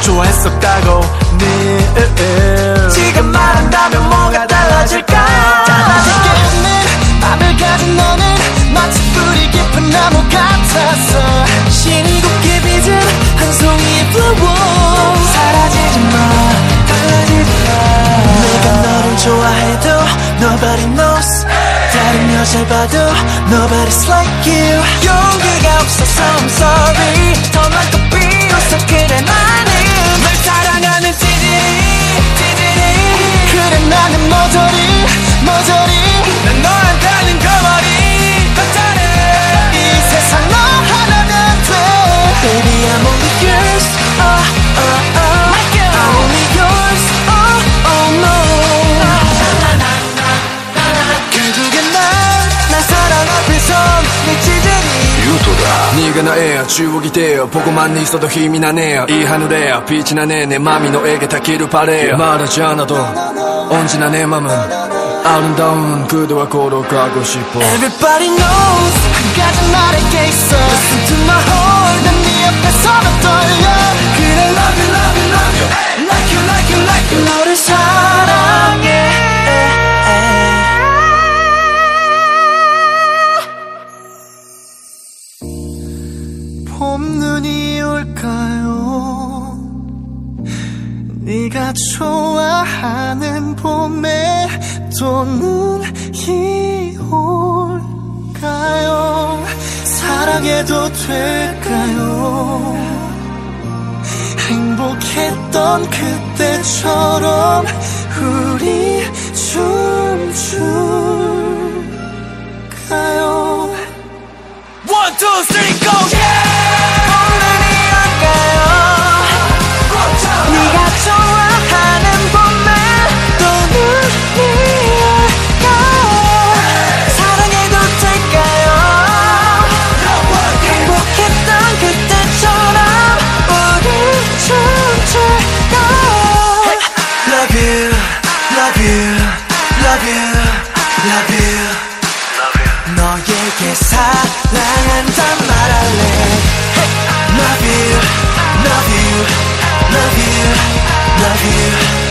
좋아했었다고. 네 지금 말한다면 뭐가 달라질까? 달라질 게. 없는 맘을 가진 너는 마치 뿌리 깊은 나무 같았어 신이 곱게 빚은 한 송이 flower 사라지지 마 달라지지 마. 내가 너를 좋아해도 nobody knows. 다른 여자를 봐도 nobody's like you. 용기가 없어서 I'm sorry. 더 많고 비로소 그래 나 유토다 네가 나의 추억이 되어 보고만 있어도 힘이 나네 이 하늘에 빛이 나네 내 맘이 너에게 닿기를 바래 말하지 않아도 언제나 내 맘은 아름다운 그대와 걸어가고 싶어 Everybody knows 한 가지 말할게 있어 Listen to my heart 난네 옆에서만 떨려 봄눈이 올까요? 네가 좋아하는 봄에 또 눈이 올까요? 사랑해도 될까요? 행복했던 그때처럼 우리 춤출 너에게 사랑한단 말할래 Love you, love you, love you, love you